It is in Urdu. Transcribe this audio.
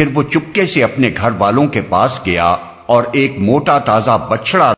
پھر وہ چپکے سے اپنے گھر والوں کے پاس گیا اور ایک موٹا تازہ بچڑا